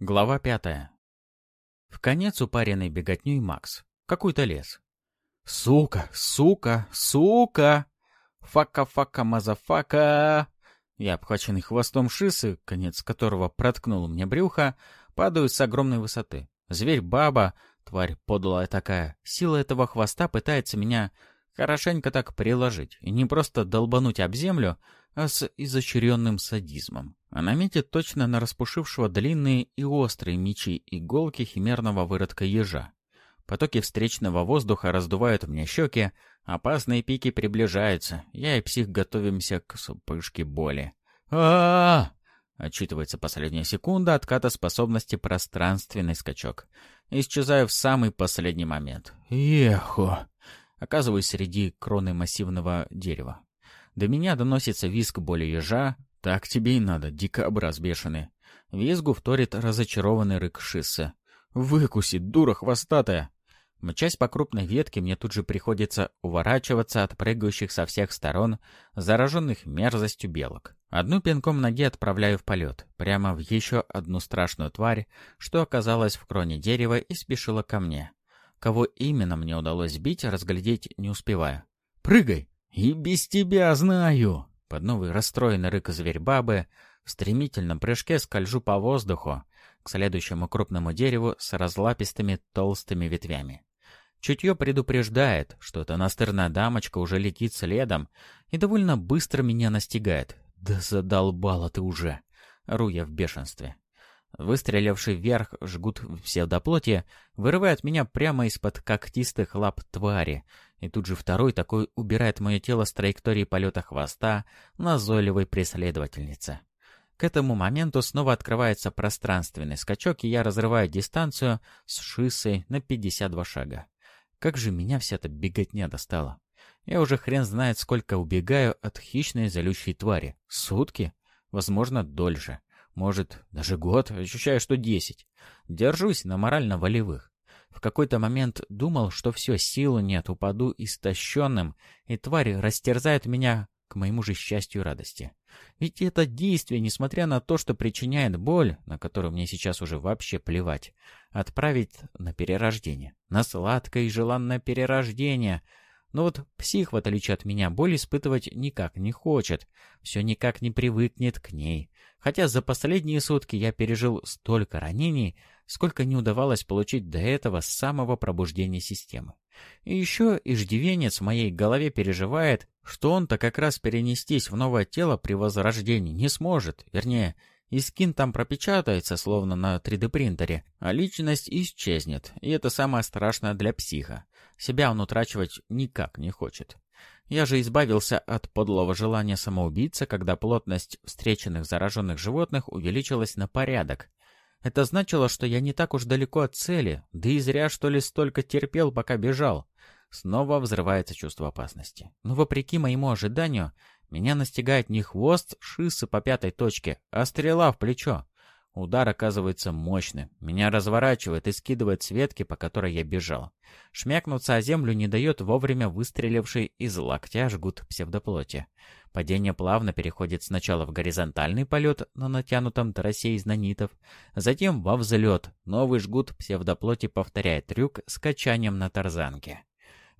Глава пятая. В конец упаренный беготней Макс. Какой-то лес. «Сука! Сука! Сука! Fucka-fucka-motherfucka!» Я, обхваченный хвостом шисы, конец которого проткнул мне брюхо, падаю с огромной высоты. Зверь-баба, тварь подлая такая, сила этого хвоста пытается меня хорошенько так приложить, и не просто долбануть об землю, а с изощренным садизмом. Она метит точно на распушившего длинные и острые мечи иголки химерного выродка ежа. Потоки встречного воздуха раздувают мне щеки, опасные пики приближаются, я и псих готовимся к вспышке боли. а а Отчитывается последняя секунда отката способности пространственный скачок. Исчезаю в самый последний момент. Ехо! Оказываюсь среди кроны массивного дерева. До меня доносится визг боли ежа. Так тебе и надо, дикобраз бешеный. Визгу вторит разочарованный рык Шисса. «Выкусит, дура хвостатая!» Мчась по крупной ветке, мне тут же приходится уворачиваться от прыгающих со всех сторон, зараженных мерзостью белок. Одну пинком ноги отправляю в полет, прямо в еще одну страшную тварь, что оказалась в кроне дерева и спешила ко мне. Кого именно мне удалось сбить, разглядеть не успеваю. «Прыгай!» «И без тебя знаю!» Под новый расстроенный рык зверь-бабы в стремительном прыжке скольжу по воздуху к следующему крупному дереву с разлапистыми толстыми ветвями. Чутье предупреждает, что эта настырная дамочка уже летит следом и довольно быстро меня настигает. «Да задолбала ты уже!» — ру я в бешенстве. Выстреливший вверх жгут в псевдоплоти вырывает меня прямо из-под когтистых лап твари, и тут же второй такой убирает мое тело с траектории полета хвоста назойливой преследовательницы. К этому моменту снова открывается пространственный скачок, и я разрываю дистанцию с шиссой на 52 шага. Как же меня вся эта беготня достала. Я уже хрен знает, сколько убегаю от хищной залющей твари. Сутки? Возможно, дольше. Может, даже год. Ощущаю, что десять. Держусь на морально-волевых. В какой-то момент думал, что все, силы нет, упаду истощенным, и твари растерзают меня к моему же счастью и радости. Ведь это действие, несмотря на то, что причиняет боль, на которую мне сейчас уже вообще плевать, отправить на перерождение. На сладкое и желанное перерождение. Но вот псих, в отличие от меня, боль испытывать никак не хочет. Все никак не привыкнет к ней. Хотя за последние сутки я пережил столько ранений, сколько не удавалось получить до этого с самого пробуждения системы. И еще иждивенец в моей голове переживает, что он-то как раз перенестись в новое тело при возрождении не сможет, вернее, и скин там пропечатается, словно на 3D-принтере, а личность исчезнет, и это самое страшное для психа. Себя он утрачивать никак не хочет. Я же избавился от подлого желания самоубийца, когда плотность встреченных зараженных животных увеличилась на порядок. Это значило, что я не так уж далеко от цели, да и зря, что ли, столько терпел, пока бежал. Снова взрывается чувство опасности. Но вопреки моему ожиданию, меня настигает не хвост шисы по пятой точке, а стрела в плечо. Удар оказывается мощным. Меня разворачивает и скидывает с ветки, по которой я бежал. Шмякнуться о землю не дает вовремя выстреливший из локтя жгут псевдоплоти. Падение плавно переходит сначала в горизонтальный полет на натянутом тросе из нанитов, затем во взлет. Новый жгут псевдоплоти повторяет трюк с качанием на тарзанке.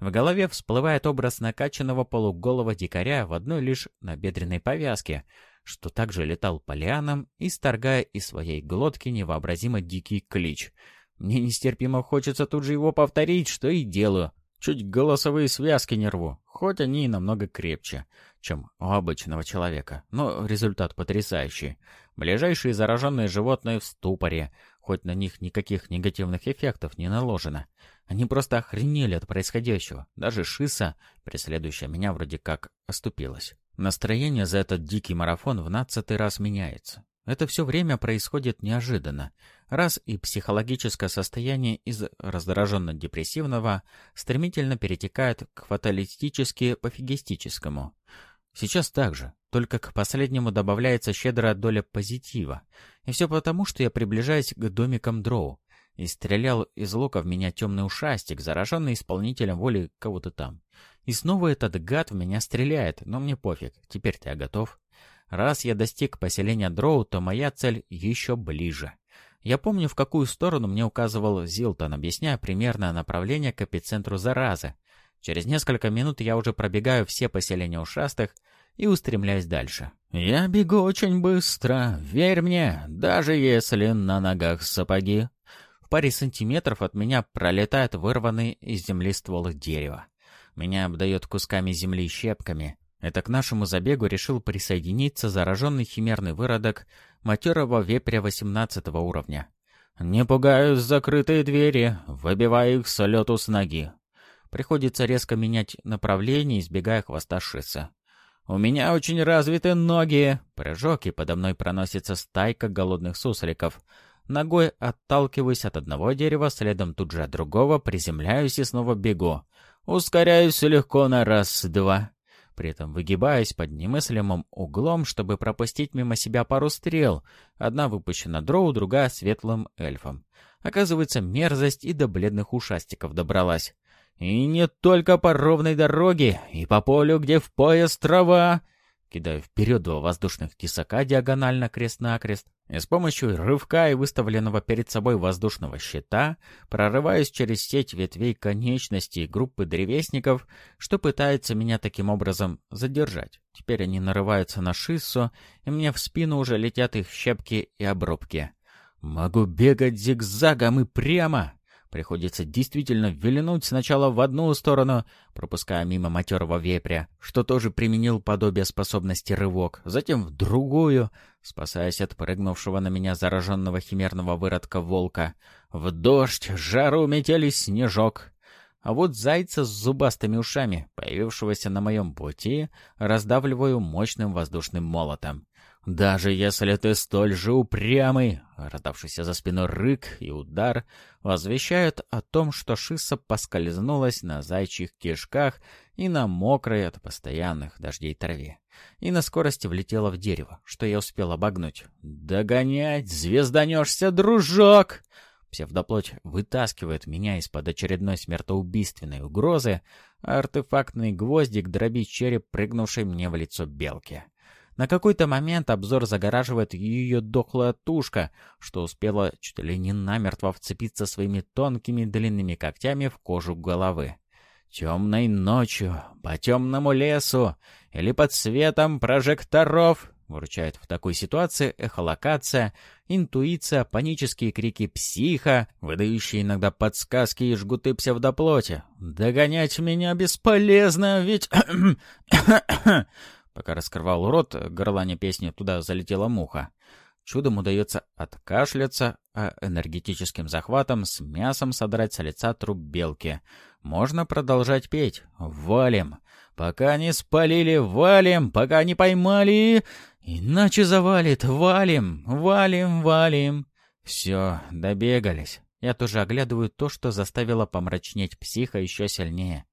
В голове всплывает образ накачанного полуголого дикаря в одной лишь набедренной повязке, что также летал по лианам, исторгая из своей глотки невообразимо дикий клич. Мне нестерпимо хочется тут же его повторить, что и делаю. Чуть голосовые связки не рву, хоть они и намного крепче, чем у обычного человека. Но результат потрясающий. Ближайшие зараженные животные в ступоре, хоть на них никаких негативных эффектов не наложено. Они просто охренели от происходящего. Даже Шиса, преследующая меня, вроде как оступилась. Настроение за этот дикий марафон в нацатый раз меняется. Это все время происходит неожиданно. Раз и психологическое состояние из раздраженно-депрессивного стремительно перетекает к фаталистически-пофигистическому. Сейчас так же, только к последнему добавляется щедрая доля позитива. И все потому, что я приближаюсь к домикам Дроу и стрелял из лука в меня темный ушастик, зараженный исполнителем воли кого-то там. И снова этот гад в меня стреляет, но мне пофиг, теперь-то я готов. Раз я достиг поселения Дроу, то моя цель еще ближе. Я помню, в какую сторону мне указывал Зилтон, объясняя примерное направление к эпицентру заразы. Через несколько минут я уже пробегаю все поселения ушастых и устремляюсь дальше. «Я бегу очень быстро, верь мне, даже если на ногах сапоги». В паре сантиметров от меня пролетает вырванный из земли ствол дерева. Меня обдает кусками земли и щепками. Это к нашему забегу решил присоединиться зараженный химерный выродок матерого вепря 18 уровня. «Не пугаюсь закрытые двери, выбиваю их с лету с ноги. Приходится резко менять направление, избегая хвоста шисса. «У меня очень развиты ноги!» Прыжок, и подо мной проносится стайка голодных сусликов. Ногой отталкиваюсь от одного дерева, следом тут же от другого, приземляюсь и снова бегу. Ускоряюсь легко на раз-два. При этом выгибаюсь под немыслимым углом, чтобы пропустить мимо себя пару стрел. Одна выпущена дроу, другая светлым эльфом. Оказывается, мерзость и до бледных ушастиков добралась. И не только по ровной дороге, и по полю, где в пояс трава. Кидаю вперед два воздушных тесака диагонально крест-накрест, и с помощью рывка и выставленного перед собой воздушного щита прорываюсь через сеть ветвей конечностей группы древесников, что пытается меня таким образом задержать. Теперь они нарываются на шиссу, и мне в спину уже летят их щепки и обрубки. Могу бегать зигзагом и прямо, Приходится действительно вильнуть сначала в одну сторону, пропуская мимо матерого вепря, что тоже применил подобие способности рывок, затем в другую, спасаясь от прыгнувшего на меня зараженного химерного выродка волка. В дождь, жару, метели, снежок. А вот зайца с зубастыми ушами, появившегося на моем пути, раздавливаю мощным воздушным молотом. «Даже если ты столь же упрямый!» Раздавшийся за спиной рык и удар возвещают о том, что Шиса поскользнулась на зайчих кишках и на мокрой от постоянных дождей траве. И на скорости влетела в дерево, что я успел обогнуть. «Догонять! Звезданешься, дружок!» Псевдоплоть вытаскивает меня из-под очередной смертоубийственной угрозы, а артефактный гвоздик дробит череп, прыгнувшей мне в лицо белки. На какой-то момент обзор загораживает ее дохлая тушка, что успела чуть ли не намертво вцепиться своими тонкими длинными когтями в кожу головы. Темной ночью, по темному лесу или под светом прожекторов Выручает в такой ситуации эхолокация, интуиция, панические крики психа, выдающие иногда подсказки и жгуты псевдоплоти. «Догонять меня бесполезно, ведь...» Пока раскрывал рот, горлане песни туда залетела муха. Чудом удается откашляться, а энергетическим захватом с мясом содрать с лица труп белки. Можно продолжать петь. «Валим! Пока не спалили, валим! Пока не поймали! Иначе завалит! Валим! Валим! Валим!» Все, добегались. Я тоже оглядываю то, что заставило помрачнеть психа еще сильнее.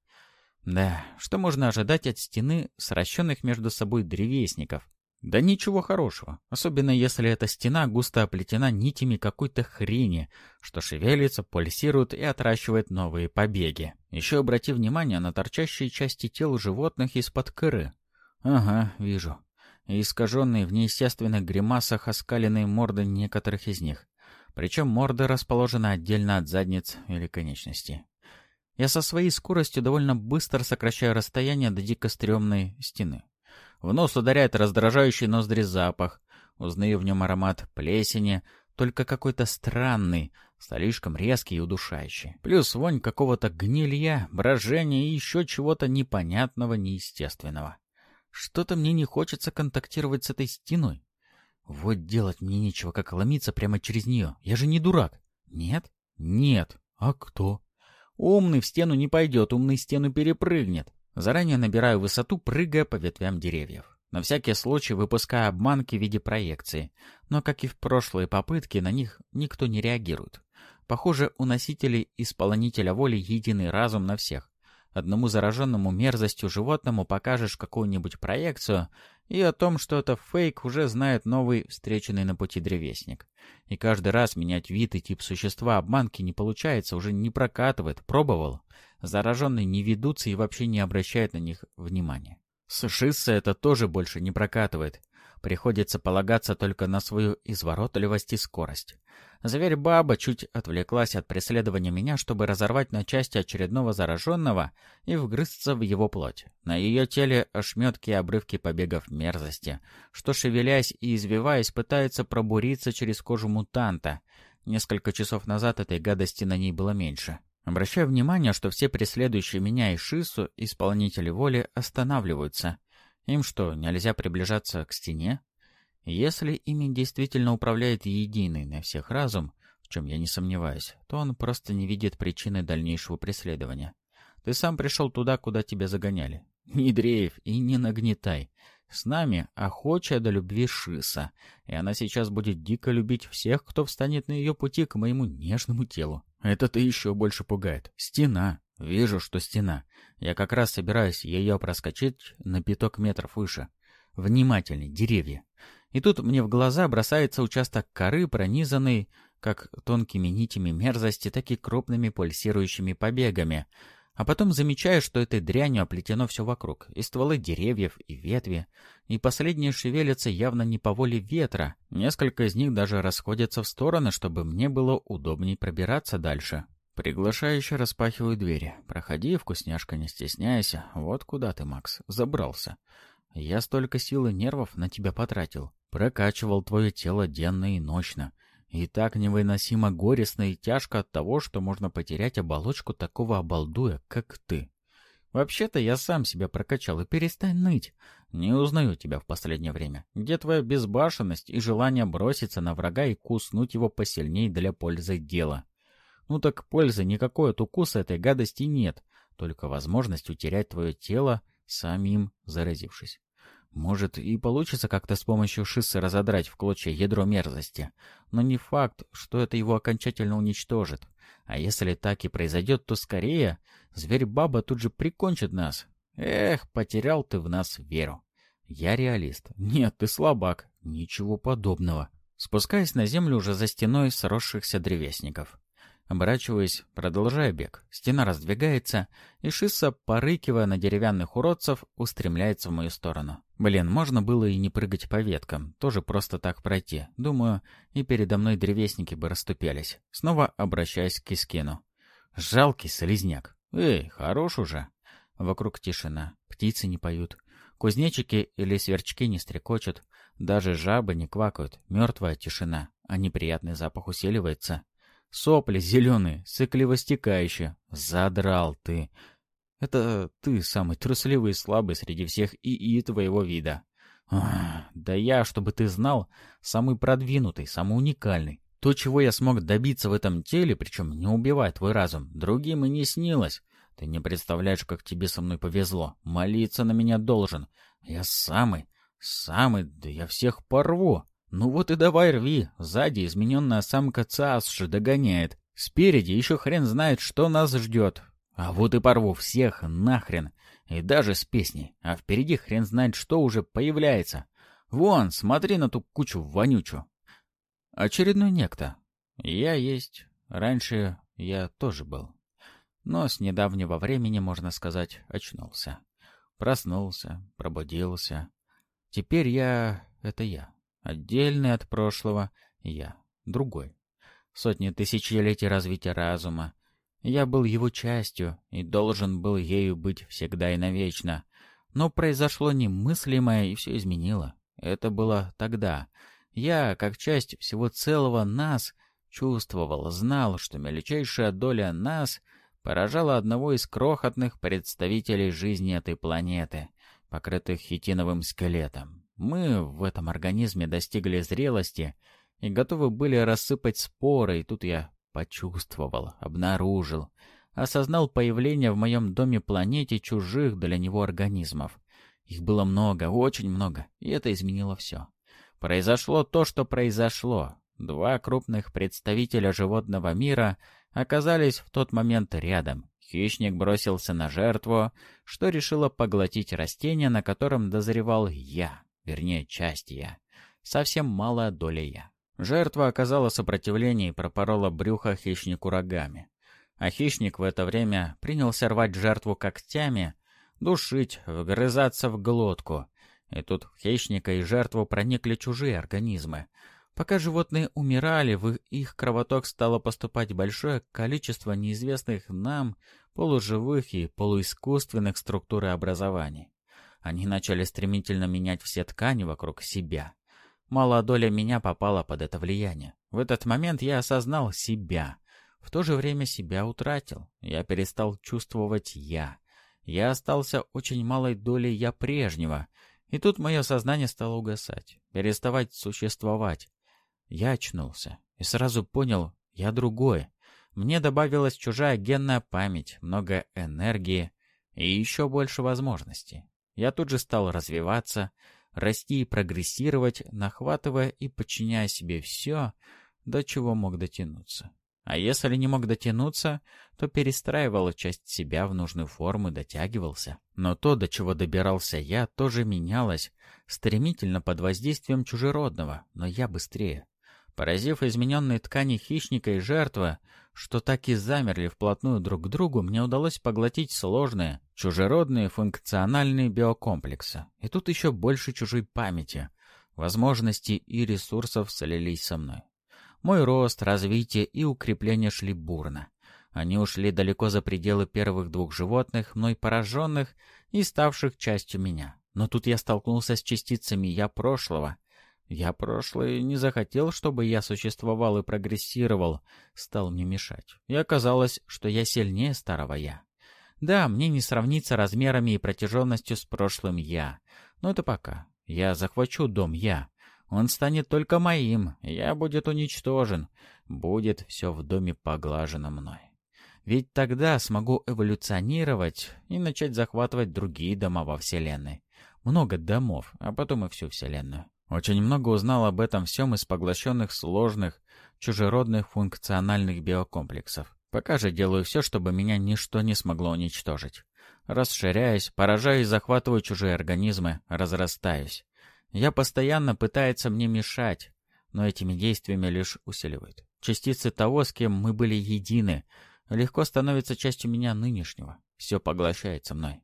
Да, что можно ожидать от стены сращенных между собой древесников? Да ничего хорошего, особенно если эта стена густо оплетена нитями какой-то хрени, что шевелится, пульсирует и отращивает новые побеги. Еще обрати внимание на торчащие части тел животных из-под коры. Ага, вижу. И искаженные в неестественных гримасах оскаленные морды некоторых из них. Причем морды расположены отдельно от задниц или конечностей. Я со своей скоростью довольно быстро сокращаю расстояние до дико стрёмной стены. В нос ударяет раздражающий ноздри запах. Узнаю в нем аромат плесени, только какой-то странный, слишком резкий и удушающий. Плюс вонь какого-то гнилья, брожения и еще чего-то непонятного, неестественного. Что-то мне не хочется контактировать с этой стеной. Вот делать мне нечего, как ломиться прямо через нее. Я же не дурак. Нет? Нет. А кто? Умный в стену не пойдет, умный стену перепрыгнет. Заранее набираю высоту, прыгая по ветвям деревьев. На всякий случай выпускаю обманки в виде проекции. Но, как и в прошлые попытки, на них никто не реагирует. Похоже, у носителей исполнителя воли единый разум на всех. Одному зараженному мерзостью животному покажешь какую-нибудь проекцию, и о том, что это фейк, уже знает новый встреченный на пути древесник. И каждый раз менять вид и тип существа обманки не получается, уже не прокатывает, пробовал. Зараженные не ведутся и вообще не обращают на них внимания. С Шисса это тоже больше не прокатывает. Приходится полагаться только на свою изворотливость и скорость. Зверь-баба чуть отвлеклась от преследования меня, чтобы разорвать на части очередного зараженного и вгрызться в его плоть. На ее теле ошметки и обрывки побегов мерзости, что, шевелясь и извиваясь, пытается пробуриться через кожу мутанта. Несколько часов назад этой гадости на ней было меньше. Обращаю внимание, что все преследующие меня и Шису исполнители воли останавливаются. Им что, нельзя приближаться к стене? Если ими действительно управляет единый на всех разум, в чем я не сомневаюсь, то он просто не видит причины дальнейшего преследования. Ты сам пришел туда, куда тебя загоняли. Не дрейф и не нагнетай. С нами охочая до любви Шиса, и она сейчас будет дико любить всех, кто встанет на ее пути к моему нежному телу. Это-то еще больше пугает. Стена. Вижу, что стена. Я как раз собираюсь ее проскочить на пяток метров выше. Внимательней, деревья. И тут мне в глаза бросается участок коры, пронизанный как тонкими нитями мерзости, так и крупными пульсирующими побегами. А потом замечаю, что этой дрянью оплетено все вокруг, и стволы деревьев, и ветви, и последние шевелятся явно не по воле ветра. Несколько из них даже расходятся в стороны, чтобы мне было удобнее пробираться дальше. Приглашающе распахиваю двери. «Проходи, вкусняшка, не стесняйся. Вот куда ты, Макс, забрался. Я столько сил и нервов на тебя потратил. Прокачивал твое тело денно и ночно. И так невыносимо горестно и тяжко от того, что можно потерять оболочку такого обалдуя, как ты. Вообще-то я сам себя прокачал, и перестань ныть. Не узнаю тебя в последнее время. Где твоя безбашенность и желание броситься на врага и куснуть его посильней для пользы дела? Ну так пользы никакой от укуса этой гадости нет, только возможность утерять твое тело, самим заразившись. Может, и получится как-то с помощью шиссы разодрать в клочья ядро мерзости. Но не факт, что это его окончательно уничтожит. А если так и произойдет, то скорее зверь-баба тут же прикончит нас. Эх, потерял ты в нас веру. Я реалист. Нет, ты слабак. Ничего подобного. Спускаясь на землю уже за стеной сросшихся древесников. Оборачиваясь, продолжая бег. Стена раздвигается, и Шисса, порыкивая на деревянных уродцев, устремляется в мою сторону. Блин, можно было и не прыгать по веткам, тоже просто так пройти. Думаю, и передо мной древесники бы расступялись. Снова обращаясь к Искину. Жалкий слизняк. Эй, хорош уже. Вокруг тишина. Птицы не поют. Кузнечики или сверчки не стрекочут. Даже жабы не квакают. Мертвая тишина, а неприятный запах усиливается. Сопли зеленые, сыкливо стекающие. Задрал ты. Это ты самый трусливый и слабый среди всех ИИ твоего вида. Ах, да я, чтобы ты знал, самый продвинутый, самый уникальный. То, чего я смог добиться в этом теле, причем не убивая твой разум, другим и не снилось. Ты не представляешь, как тебе со мной повезло. Молиться на меня должен. Я самый, самый, да я всех порву. Ну вот и давай рви. Сзади измененная самка Цаасши догоняет. Спереди еще хрен знает, что нас ждет. А вот и порву всех нахрен. И даже с песней. А впереди хрен знает, что уже появляется. Вон, смотри на ту кучу вонючу. Очередной некто. Я есть. Раньше я тоже был. Но с недавнего времени, можно сказать, очнулся. Проснулся, пробудился. Теперь я — это я. Отдельный от прошлого я, другой. Сотни тысячелетий развития разума. Я был его частью и должен был ею быть всегда и навечно. Но произошло немыслимое и все изменило. Это было тогда. Я, как часть всего целого нас, чувствовал, знал, что мельчайшая доля нас поражала одного из крохотных представителей жизни этой планеты, покрытых хитиновым скелетом. Мы в этом организме достигли зрелости и готовы были рассыпать споры, и тут я почувствовал, обнаружил, осознал появление в моем доме планете чужих для него организмов. Их было много, очень много, и это изменило все. Произошло то, что произошло. Два крупных представителя животного мира оказались в тот момент рядом. Хищник бросился на жертву, что решило поглотить растение, на котором дозревал я вернее, часть я. Совсем малая доля я. Жертва оказала сопротивление и пропорола брюхо хищнику рогами. А хищник в это время принялся рвать жертву когтями, душить, вгрызаться в глотку. И тут в хищника и жертву проникли чужие организмы. Пока животные умирали, в их кровоток стало поступать большое количество неизвестных нам полуживых и полуискусственных структур и образований. Они начали стремительно менять все ткани вокруг себя. Малая доля меня попала под это влияние. В этот момент я осознал себя. В то же время себя утратил. Я перестал чувствовать «я». Я остался очень малой долей «я» прежнего. И тут мое сознание стало угасать, переставать существовать. Я очнулся и сразу понял, я другой. Мне добавилась чужая генная память, много энергии и еще больше возможностей. Я тут же стал развиваться, расти и прогрессировать, нахватывая и подчиняя себе все, до чего мог дотянуться. А если не мог дотянуться, то перестраивал часть себя в нужную форму дотягивался. Но то, до чего добирался я, тоже менялось, стремительно под воздействием чужеродного, но я быстрее. Поразив измененные ткани хищника и жертвы, что так и замерли вплотную друг к другу, мне удалось поглотить сложные, чужеродные функциональные биокомплексы. И тут еще больше чужой памяти, возможностей и ресурсов слились со мной. Мой рост, развитие и укрепление шли бурно. Они ушли далеко за пределы первых двух животных, мной пораженных и ставших частью меня. Но тут я столкнулся с частицами «я» прошлого. Я прошлое не захотел, чтобы я существовал и прогрессировал, стал мне мешать. И оказалось, что я сильнее старого «я». Да, мне не сравниться размерами и протяженностью с прошлым «я». Но это пока. Я захвачу дом «я». Он станет только моим, я будет уничтожен, будет все в доме поглажено мной. Ведь тогда смогу эволюционировать и начать захватывать другие дома во Вселенной. Много домов, а потом и всю Вселенную. Очень много узнал об этом всем из поглощенных сложных, чужеродных функциональных биокомплексов. Пока же делаю все, чтобы меня ничто не смогло уничтожить. Расширяюсь, поражаю и захватываю чужие организмы, разрастаюсь. Я постоянно пытается мне мешать, но этими действиями лишь усиливает. Частицы того, с кем мы были едины, легко становятся частью меня нынешнего. Все поглощается мной.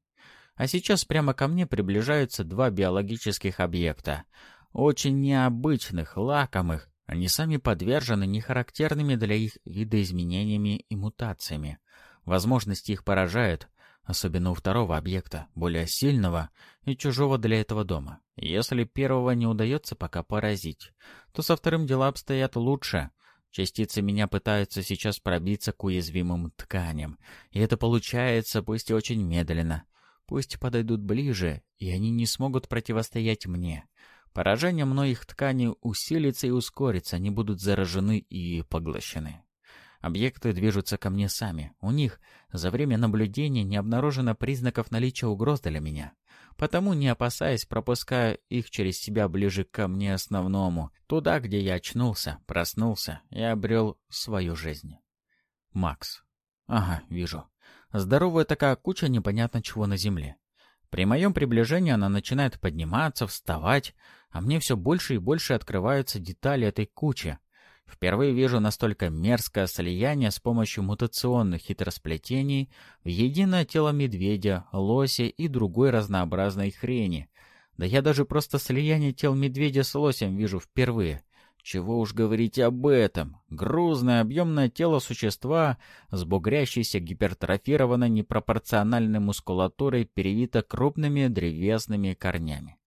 А сейчас прямо ко мне приближаются два биологических объекта. Очень необычных, лакомых. Они сами подвержены нехарактерными для их видоизменениями и мутациями. Возможности их поражают, особенно у второго объекта, более сильного и чужого для этого дома. Если первого не удается пока поразить, то со вторым дела обстоят лучше. Частицы меня пытаются сейчас пробиться к уязвимым тканям, и это получается, пусть и очень медленно. Пусть подойдут ближе, и они не смогут противостоять мне. Поражение мной их тканей усилится и ускорится, они будут заражены и поглощены. Объекты движутся ко мне сами. У них за время наблюдения не обнаружено признаков наличия угроз для меня. Потому, не опасаясь, пропускаю их через себя ближе ко мне основному, туда, где я очнулся, проснулся и обрел свою жизнь. Макс. Ага, вижу. Здоровая такая куча непонятно чего на земле. При моем приближении она начинает подниматься, вставать, а мне все больше и больше открываются детали этой кучи, Впервые вижу настолько мерзкое слияние с помощью мутационных хитросплетений в единое тело медведя, лося и другой разнообразной хрени. Да я даже просто слияние тел медведя с лосем вижу впервые. Чего уж говорить об этом. Грузное объемное тело существа с бугрящейся гипертрофированной непропорциональной мускулатурой перевито крупными древесными корнями.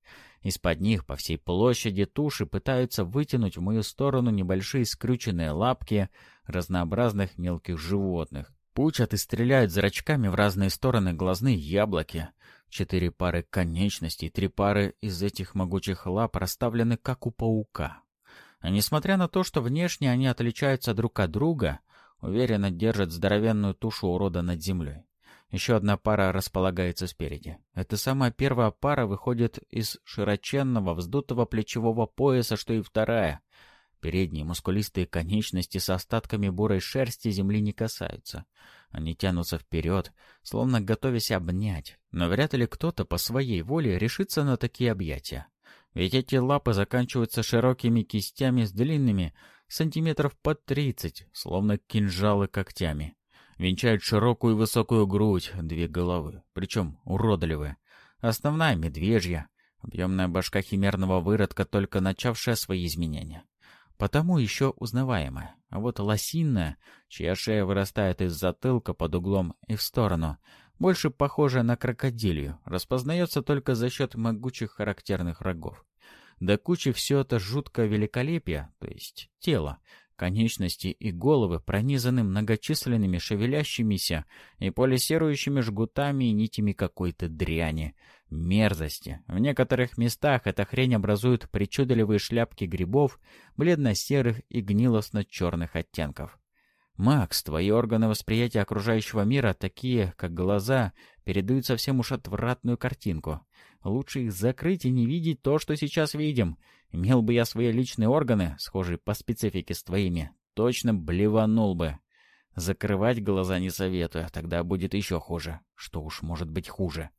Из-под них по всей площади туши пытаются вытянуть в мою сторону небольшие скрюченные лапки разнообразных мелких животных. Пучат и стреляют зрачками в разные стороны глазные яблоки. Четыре пары конечностей, три пары из этих могучих лап расставлены как у паука. А несмотря на то, что внешне они отличаются друг от друга, уверенно держат здоровенную тушу урода над землей. Еще одна пара располагается спереди. Эта самая первая пара выходит из широченного вздутого плечевого пояса, что и вторая. Передние мускулистые конечности с остатками бурой шерсти земли не касаются. Они тянутся вперед, словно готовясь обнять. Но вряд ли кто-то по своей воле решится на такие объятия. Ведь эти лапы заканчиваются широкими кистями с длинными, сантиметров по тридцать, словно кинжалы когтями венчает широкую высокую грудь, две головы, причем уродливые. Основная медвежья, Объемная башка химерного выродка, только начавшая свои изменения. Потому еще узнаваемая. А вот лосиная, чья шея вырастает из затылка под углом и в сторону, больше похожая на крокодилью, распознается только за счет могучих характерных рогов. До кучи все это жуткое великолепие, то есть тело, конечности и головы пронизаны многочисленными шевелящимися и полисирующими жгутами и нитями какой-то дряни, мерзости. В некоторых местах эта хрень образует причудливые шляпки грибов, бледно-серых и гнилостно-черных оттенков. Макс, твои органы восприятия окружающего мира, такие, как глаза, передают совсем уж отвратную картинку. Лучше их закрыть и не видеть то, что сейчас видим. Имел бы я свои личные органы, схожие по специфике с твоими, точно блеванул бы. Закрывать глаза не советую, тогда будет еще хуже. Что уж может быть хуже.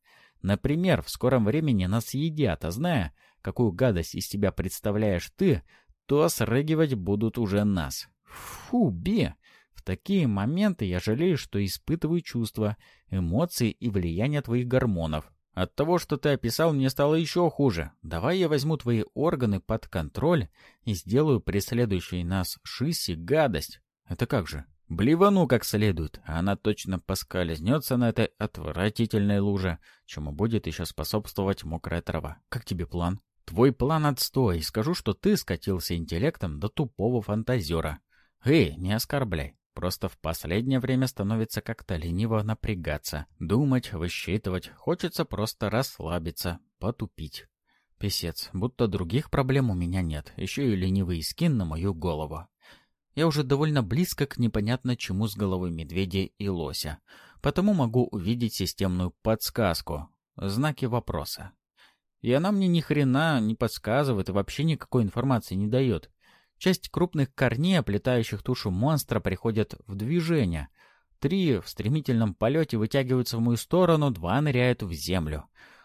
Например, в скором времени нас едят, а зная, какую гадость из себя представляешь ты, то срыгивать будут уже нас. Фу, Бе! Такие моменты я жалею, что испытываю чувства, эмоции и влияние твоих гормонов. От того, что ты описал, мне стало еще хуже. Давай я возьму твои органы под контроль и сделаю преследующей нас Шиси гадость. Это как же? Блевану как следует, а она точно поскользнется на этой отвратительной луже, чему будет еще способствовать мокрая трава. Как тебе план? Твой план отстой. Скажу, что ты скатился интеллектом до тупого фантазера. Эй, не оскорбляй. Просто в последнее время становится как-то лениво напрягаться, думать, высчитывать. Хочется просто расслабиться, потупить. Песец, будто других проблем у меня нет, еще и ленивый скин на мою голову. Я уже довольно близко к непонятно чему с головой медведя и лося, потому могу увидеть системную подсказку, знаки вопроса. И она мне ни хрена не подсказывает и вообще никакой информации не дает. Часть крупных корней, оплетающих тушу монстра, приходят в движение. Три в стремительном полете вытягиваются в мою сторону, два ныряют в землю.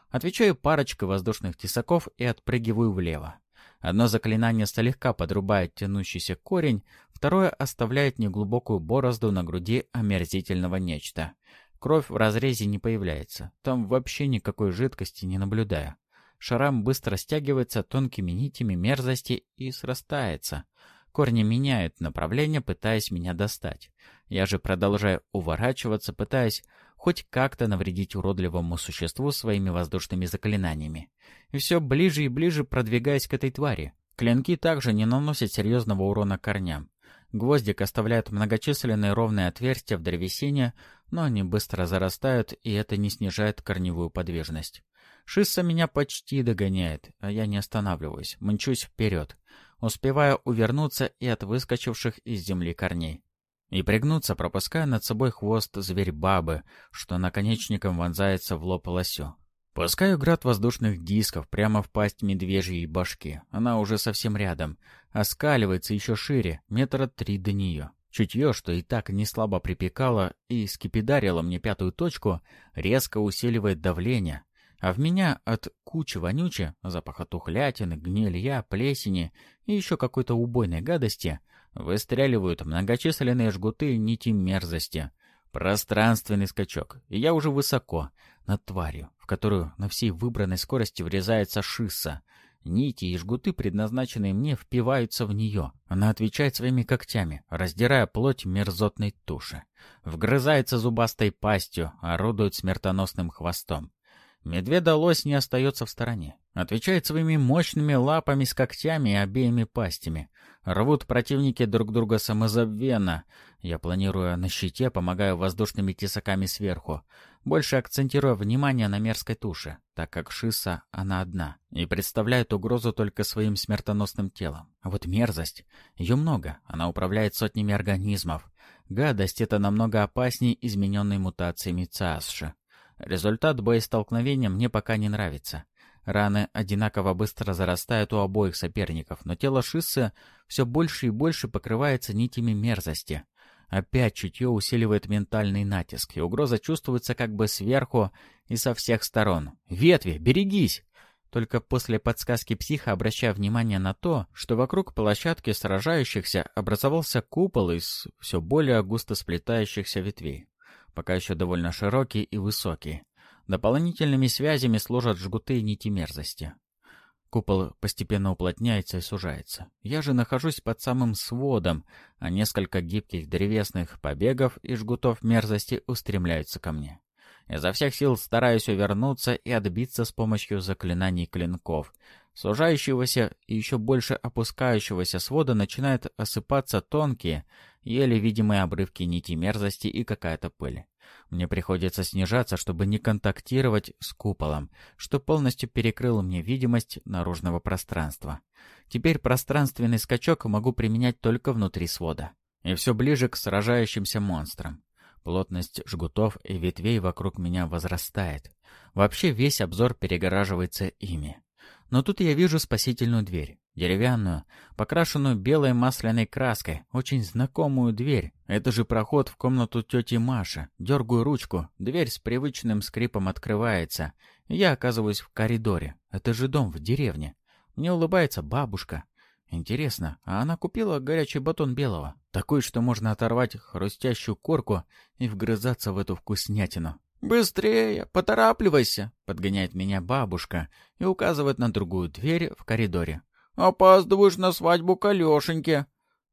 Отвечаю парочкой воздушных тесаков и отпрыгиваю влево. Одно заклинание слегка подрубает тянущийся корень, второе оставляет неглубокую борозду на груди омерзительного нечто. Кровь в разрезе не появляется. Там вообще никакой жидкости не наблюдаю. Шарам быстро стягивается тонкими нитями мерзости и срастается. Корни меняют направление, пытаясь меня достать. Я же продолжаю уворачиваться, пытаясь хоть как-то навредить уродливому существу своими воздушными заклинаниями. И все ближе и ближе продвигаясь к этой твари. Клинки также не наносят серьезного урона корням. Гвоздик оставляет многочисленные ровные отверстия в древесине, но они быстро зарастают, и это не снижает корневую подвижность. Шисса меня почти догоняет, а я не останавливаюсь, мчусь вперед, успевая увернуться и от выскочивших из земли корней. И пригнуться, пропуская над собой хвост зверь-бабы, что наконечником вонзается в лоб лосю. Пускаю град воздушных дисков прямо в пасть медвежьей башки. Она уже совсем рядом. Оскаливается еще шире, метра три до нее. Чутье, что и так не слабо припекало и скипидарило мне пятую точку, резко усиливает давление, а в меня от кучи вонючи, запаха тухлятины, гнилья, плесени и еще какой-то убойной гадости выстреливают многочисленные жгуты нити мерзости. Пространственный скачок, и я уже высоко, над тварью, в которую на всей выбранной скорости врезается шисса. Нити и жгуты, предназначенные мне, впиваются в нее. Она отвечает своими когтями, раздирая плоть мерзотной туши. Вгрызается зубастой пастью, орудует смертоносным хвостом. Медведолось не остается в стороне. Отвечает своими мощными лапами с когтями и обеими пастями. Рвут противники друг друга самозабвенно. Я планирую на щите, помогаю воздушными тесаками сверху. Больше акцентируя внимание на мерзкой туше, так как Шиса она одна и представляет угрозу только своим смертоносным телом. А вот мерзость. Ее много, она управляет сотнями организмов. Гадость — это намного опаснее измененной мутациями ЦАСШи. Результат боестолкновения мне пока не нравится. Раны одинаково быстро зарастают у обоих соперников, но тело Шиссы все больше и больше покрывается нитями мерзости. Опять чутье усиливает ментальный натиск, и угроза чувствуется как бы сверху и со всех сторон. «Ветви, берегись!» Только после подсказки психа обращая внимание на то, что вокруг площадки сражающихся образовался купол из все более густо сплетающихся ветвей пока еще довольно широкий и высокий. Дополнительными связями служат жгуты нити мерзости. Купол постепенно уплотняется и сужается. Я же нахожусь под самым сводом, а несколько гибких древесных побегов и жгутов мерзости устремляются ко мне. Изо всех сил стараюсь увернуться и отбиться с помощью заклинаний клинков. Сужающегося и еще больше опускающегося свода начинают осыпаться тонкие, еле видимые обрывки нити мерзости и какая-то пыль. Мне приходится снижаться, чтобы не контактировать с куполом, что полностью перекрыл мне видимость наружного пространства. Теперь пространственный скачок могу применять только внутри свода. И все ближе к сражающимся монстрам. Плотность жгутов и ветвей вокруг меня возрастает. Вообще весь обзор перегораживается ими. Но тут я вижу спасительную дверь. Деревянную, покрашенную белой масляной краской, очень знакомую дверь. Это же проход в комнату тети Маши. Дергаю ручку, дверь с привычным скрипом открывается. Я оказываюсь в коридоре. Это же дом в деревне. Мне улыбается бабушка. Интересно, а она купила горячий батон белого? Такой, что можно оторвать хрустящую корку и вгрызаться в эту вкуснятину. «Быстрее, поторапливайся!» — подгоняет меня бабушка и указывает на другую дверь в коридоре. «Опаздываешь на свадьбу к Алешеньке!»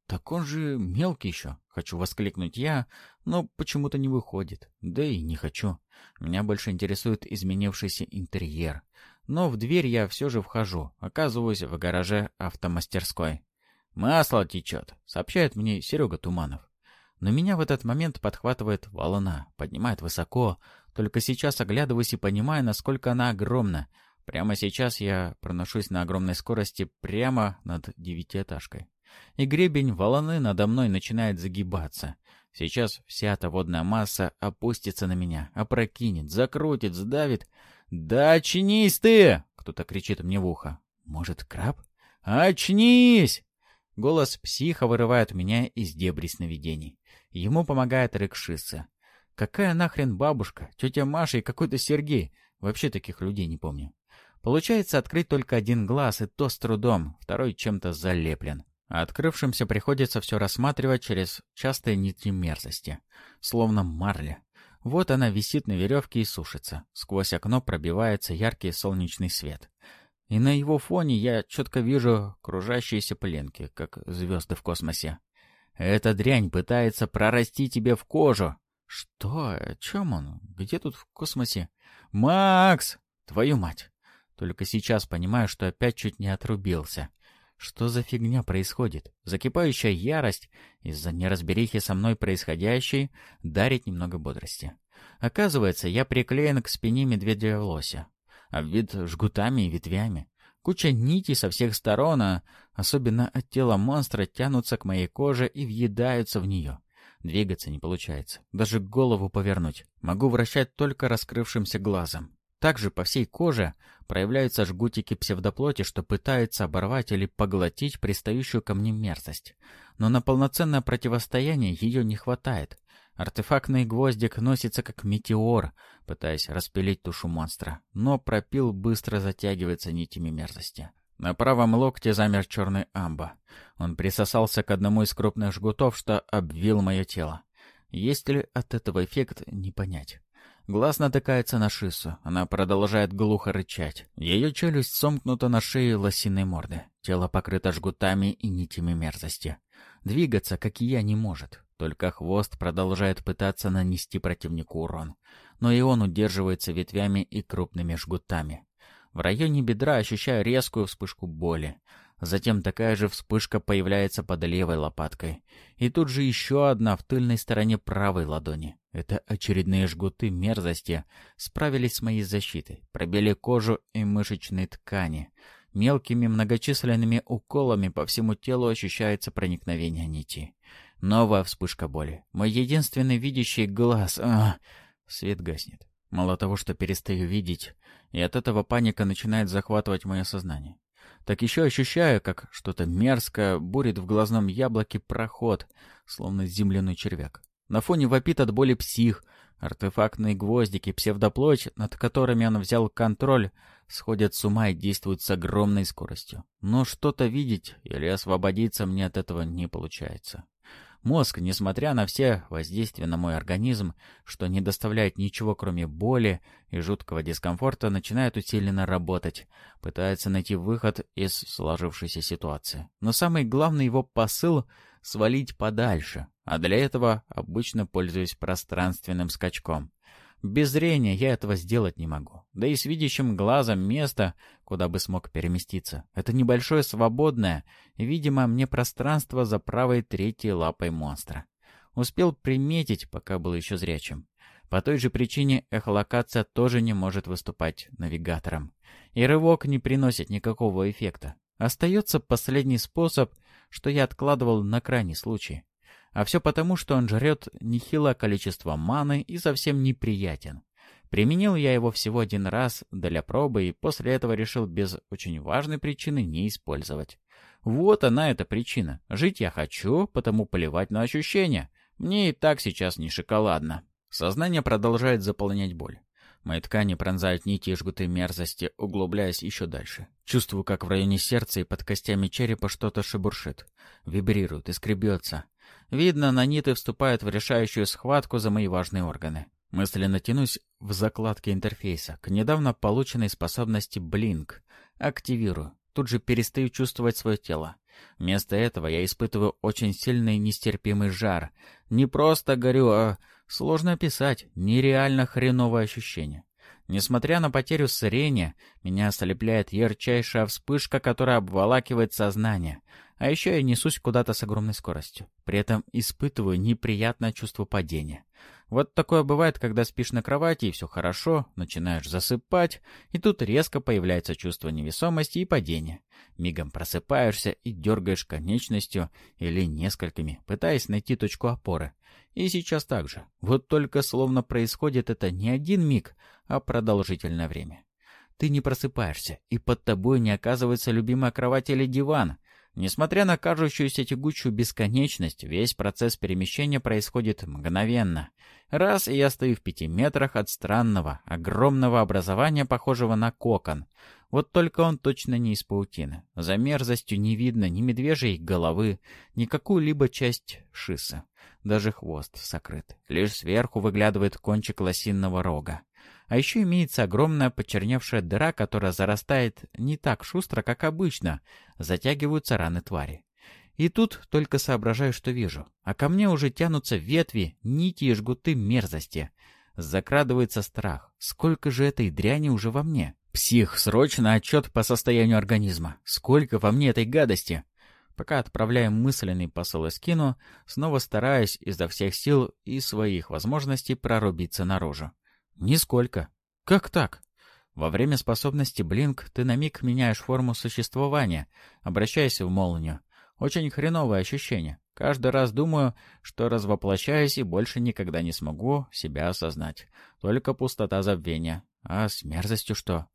«Так он же мелкий еще!» — хочу воскликнуть я, но почему-то не выходит. Да и не хочу. Меня больше интересует изменившийся интерьер. Но в дверь я все же вхожу, оказываюсь в гараже автомастерской. «Масло течет», — сообщает мне Серега Туманов. Но меня в этот момент подхватывает волна, поднимает высоко. Только сейчас оглядываюсь и понимаю, насколько она огромна. Прямо сейчас я проношусь на огромной скорости прямо над девятиэтажкой. И гребень волны надо мной начинает загибаться. Сейчас вся эта водная масса опустится на меня, опрокинет, закрутит, сдавит. «Да очнись ты!» — кто-то кричит мне в ухо. «Может, краб?» «Очнись!» Голос психа вырывает меня из дебри сновидений. Ему помогает Рыкшиса. Какая нахрен бабушка, тетя Маша и какой-то Сергей? Вообще таких людей не помню. Получается открыть только один глаз, и то с трудом, второй чем-то залеплен. А открывшимся приходится все рассматривать через частые нити мерзости. Словно марля. Вот она висит на веревке и сушится. Сквозь окно пробивается яркий солнечный свет. И на его фоне я четко вижу кружащиеся пленки, как звезды в космосе. Эта дрянь пытается прорасти тебе в кожу. Что? О чем он? Где тут в космосе? Макс! Твою мать! Только сейчас понимаю, что опять чуть не отрубился. Что за фигня происходит? Закипающая ярость из-за неразберихи со мной происходящей дарит немного бодрости. Оказывается, я приклеен к спине медведя лося, обвит жгутами и ветвями. Куча нитей со всех сторон, а особенно от тела монстра, тянутся к моей коже и въедаются в нее. Двигаться не получается. Даже голову повернуть. Могу вращать только раскрывшимся глазом. Также по всей коже проявляются жгутики псевдоплоти, что пытаются оборвать или поглотить пристающую ко мне мерзость. Но на полноценное противостояние ее не хватает. Артефактный гвоздик носится как метеор, пытаясь распилить тушу монстра, но пропил быстро затягивается нитями мерзости. На правом локте замер черный амба. Он присосался к одному из крупных жгутов, что обвил мое тело. Есть ли от этого эффект, не понять. Глаз натыкается на Шису. Она продолжает глухо рычать. Ее челюсть сомкнута на шее лосиной морды. Тело покрыто жгутами и нитями мерзости. Двигаться, как и я, не может. Только хвост продолжает пытаться нанести противнику урон. Но и он удерживается ветвями и крупными жгутами. В районе бедра ощущаю резкую вспышку боли. Затем такая же вспышка появляется под левой лопаткой. И тут же еще одна в тыльной стороне правой ладони. Это очередные жгуты мерзости справились с моей защитой, пробили кожу и мышечные ткани. Мелкими многочисленными уколами по всему телу ощущается проникновение нити. Новая вспышка боли. Мой единственный видящий глаз... А, свет гаснет. Мало того, что перестаю видеть, и от этого паника начинает захватывать мое сознание. Так еще ощущаю, как что-то мерзкое бурит в глазном яблоке проход, словно земляной червяк. На фоне вопит от боли псих, артефактные гвоздики, псевдоплоть, над которыми он взял контроль, сходят с ума и действуют с огромной скоростью. Но что-то видеть или освободиться мне от этого не получается. Мозг, несмотря на все воздействия на мой организм, что не доставляет ничего кроме боли и жуткого дискомфорта, начинает усиленно работать, пытается найти выход из сложившейся ситуации. Но самый главный его посыл — свалить подальше, а для этого обычно пользуюсь пространственным скачком. Без зрения я этого сделать не могу. Да и с видящим глазом место, куда бы смог переместиться. Это небольшое свободное, видимо, мне пространство за правой третьей лапой монстра. Успел приметить, пока был еще зрячим. По той же причине эхолокация тоже не может выступать навигатором. И рывок не приносит никакого эффекта. Остается последний способ, что я откладывал на крайний случай. А все потому, что он жрет нехилое количество маны и совсем неприятен. Применил я его всего один раз для пробы и после этого решил без очень важной причины не использовать. Вот она эта причина. Жить я хочу, потому поливать на ощущения. Мне и так сейчас не шоколадно. Сознание продолжает заполнять боль. Мои ткани пронзают нити и жгуты мерзости, углубляясь еще дальше. Чувствую, как в районе сердца и под костями черепа что-то шебуршит. Вибрирует и скребется. Видно, наниты вступают в решающую схватку за мои важные органы. Мысленно тянусь в закладке интерфейса к недавно полученной способности Blink. Активирую. Тут же перестаю чувствовать свое тело. Вместо этого я испытываю очень сильный нестерпимый жар. Не просто горю, а сложно описать. Нереально хреновое ощущение. Несмотря на потерю зрения, меня ослепляет ярчайшая вспышка, которая обволакивает сознание. А еще я несусь куда-то с огромной скоростью. При этом испытываю неприятное чувство падения. Вот такое бывает, когда спишь на кровати и все хорошо, начинаешь засыпать, и тут резко появляется чувство невесомости и падения. Мигом просыпаешься и дергаешь конечностью или несколькими, пытаясь найти точку опоры. И сейчас так же. Вот только словно происходит это не один миг, а продолжительное время. Ты не просыпаешься, и под тобой не оказывается любимая кровать или диван. Несмотря на кажущуюся тягучую бесконечность, весь процесс перемещения происходит мгновенно. Раз, и я стою в пяти метрах от странного, огромного образования, похожего на кокон. Вот только он точно не из паутины. За мерзостью не видно ни медвежьей головы, ни какую-либо часть шиса. Даже хвост сокрыт. Лишь сверху выглядывает кончик лосинного рога. А еще имеется огромная почерневшая дыра, которая зарастает не так шустро, как обычно. Затягиваются раны твари. И тут только соображаю, что вижу. А ко мне уже тянутся ветви, нити и жгуты мерзости. Закрадывается страх. Сколько же этой дряни уже во мне? Псих, срочно отчет по состоянию организма. Сколько во мне этой гадости? Пока отправляем мысленный посыл скину, снова стараюсь изо всех сил и своих возможностей прорубиться наружу. Нисколько. Как так? Во время способности Блинк ты на миг меняешь форму существования, обращаясь в молнию. Очень хреновое ощущение. Каждый раз думаю, что развоплощаюсь и больше никогда не смогу себя осознать. Только пустота забвения. А с мерзостью что?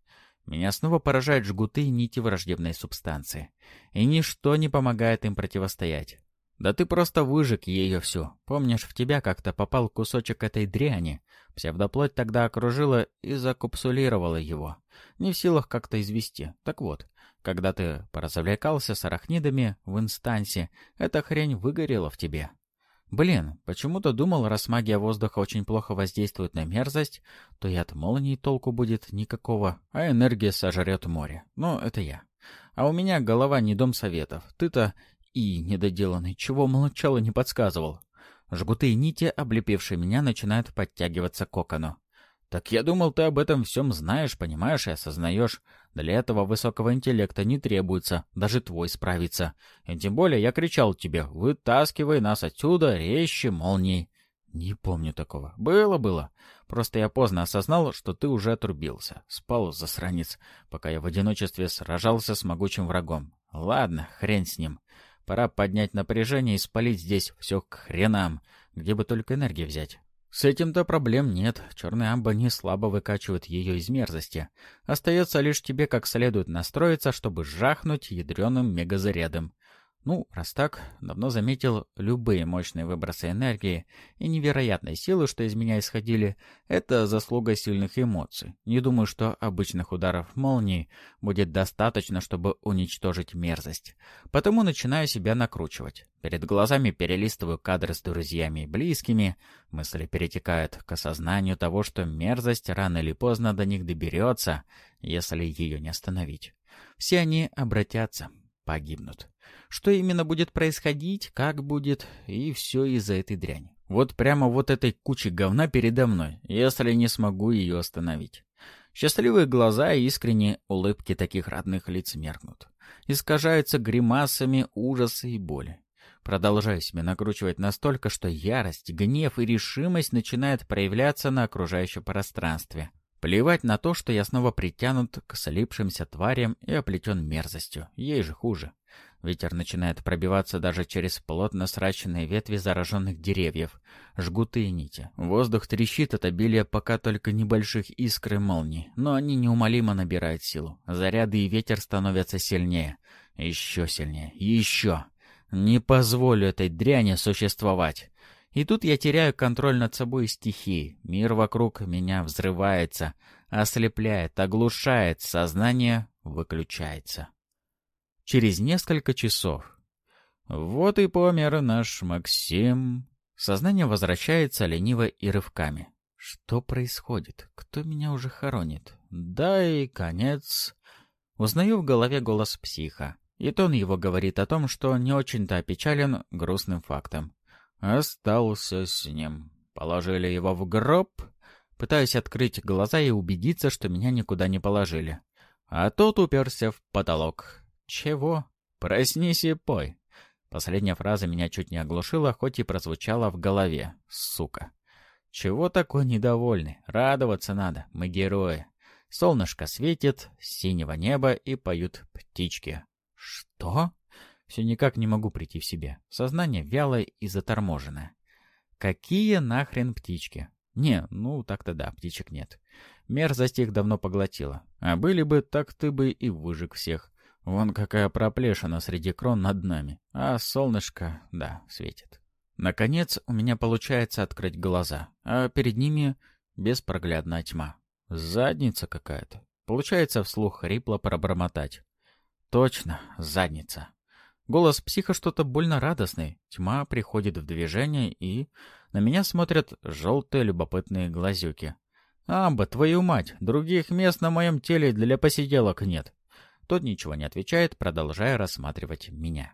Меня снова поражают жгуты и нити враждебной субстанции. И ничто не помогает им противостоять. Да ты просто выжег ее всю. Помнишь, в тебя как-то попал кусочек этой дряни. Псевдоплоть тогда окружила и закапсулировала его. Не в силах как-то извести. Так вот, когда ты поразвлекался с арахнидами в инстансе, эта хрень выгорела в тебе. Блин, почему-то думал, раз магия воздуха очень плохо воздействует на мерзость, то и от молнии толку будет никакого, а энергия сожрет море. Но это я. А у меня голова не дом советов. Ты-то и недоделанный, чего молчал и не подсказывал. Жгуты и нити, облепившие меня, начинают подтягиваться к окону. «Так я думал, ты об этом всем знаешь, понимаешь и осознаешь. Для этого высокого интеллекта не требуется, даже твой справится. И тем более я кричал тебе, вытаскивай нас отсюда, резче молнии». «Не помню такого. Было-было. Просто я поздно осознал, что ты уже отрубился. Спал, засранец, пока я в одиночестве сражался с могучим врагом. Ладно, хрен с ним. Пора поднять напряжение и спалить здесь все к хренам, где бы только энергии взять. С этим-то проблем нет. Черная амба не слабо выкачивает ее из мерзости. Остается лишь тебе как следует настроиться, чтобы жахнуть ядреным мегазарядом. Ну, раз так, давно заметил любые мощные выбросы энергии и невероятной силы, что из меня исходили, это заслуга сильных эмоций. Не думаю, что обычных ударов молнии будет достаточно, чтобы уничтожить мерзость. Потому начинаю себя накручивать. Перед глазами перелистываю кадры с друзьями и близкими, мысли перетекают к осознанию того, что мерзость рано или поздно до них доберется, если ее не остановить. Все они обратятся, погибнут. Что именно будет происходить, как будет, и все из-за этой дряни. Вот прямо вот этой кучи говна передо мной, если не смогу ее остановить. Счастливые глаза и искренние улыбки таких родных лиц меркнут. Искажаются гримасами ужаса и боли. Продолжаю себя накручивать настолько, что ярость, гнев и решимость начинают проявляться на окружающем пространстве. Плевать на то, что я снова притянут к слипшимся тварям и оплетен мерзостью. Ей же хуже. Ветер начинает пробиваться даже через плотно сращенные ветви зараженных деревьев, жгуты и нити. Воздух трещит от обилия пока только небольших искр и молний, но они неумолимо набирают силу. Заряды и ветер становятся сильнее. Еще сильнее. Еще. Не позволю этой дряни существовать. И тут я теряю контроль над собой и стихией. Мир вокруг меня взрывается, ослепляет, оглушает, сознание выключается. Через несколько часов. Вот и помер наш Максим. Сознание возвращается лениво и рывками. Что происходит? Кто меня уже хоронит? Да и конец. Узнаю в голове голос психа. И тон его говорит о том, что не очень-то опечален грустным фактом. Остался с ним. Положили его в гроб. Пытаюсь открыть глаза и убедиться, что меня никуда не положили. А тот уперся в потолок. Чего? Проснись и пой. Последняя фраза меня чуть не оглушила, хоть и прозвучала в голове. Сука. Чего такой недовольный? Радоваться надо. Мы герои. Солнышко светит, синего неба и поют птички. Что? Все никак не могу прийти в себя. Сознание вялое и заторможенное. Какие нахрен птички? Не, ну так-то да, птичек нет. Мерзость их давно поглотила. А были бы, так ты бы и выжег всех. Вон какая проплешина среди крон над нами. А солнышко, да, светит. Наконец, у меня получается открыть глаза, а перед ними беспроглядная тьма. Задница какая-то. Получается вслух хрипло пробормотать. Точно, задница. Голос психа что-то больно радостный. Тьма приходит в движение, и на меня смотрят желтые любопытные глазюки. «Амба, твою мать, других мест на моем теле для посиделок нет». Тот ничего не отвечает, продолжая рассматривать меня.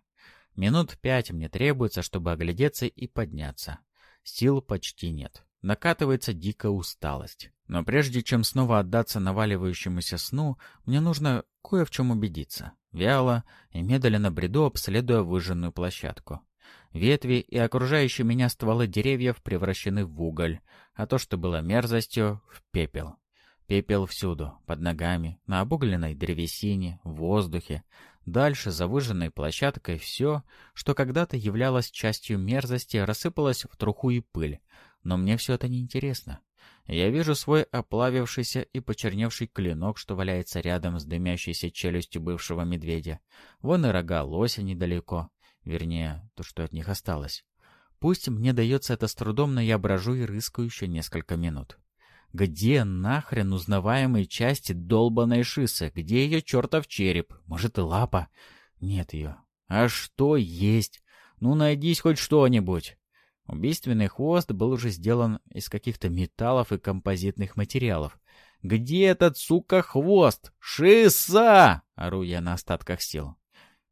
Минут пять мне требуется, чтобы оглядеться и подняться. Сил почти нет. Накатывается дикая усталость. Но прежде чем снова отдаться наваливающемуся сну, мне нужно кое в чем убедиться. Вяло и медленно бреду, обследуя выжженную площадку. Ветви и окружающие меня стволы деревьев превращены в уголь, а то, что было мерзостью, в пепел. Пепел всюду, под ногами, на обугленной древесине, в воздухе. Дальше, за выжженной площадкой, все, что когда-то являлось частью мерзости, рассыпалось в труху и пыль. Но мне все это неинтересно. Я вижу свой оплавившийся и почерневший клинок, что валяется рядом с дымящейся челюстью бывшего медведя. Вон и рога лося недалеко. Вернее, то, что от них осталось. Пусть мне дается это с трудом, но я брожу и рыскаю еще несколько минут. Где нахрен узнаваемые части долбаной шисы? Где ее чертов череп? Может и лапа? Нет ее. А что есть? Ну, найдись хоть что-нибудь. Убийственный хвост был уже сделан из каких-то металлов и композитных материалов. «Где этот, сука, хвост? Шиса!» — ору я на остатках сил.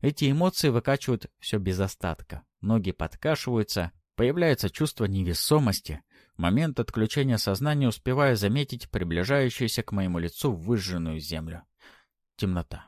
Эти эмоции выкачивают все без остатка. Ноги подкашиваются, появляется чувство невесомости, момент отключения сознания успеваю заметить приближающуюся к моему лицу выжженную землю. Темнота.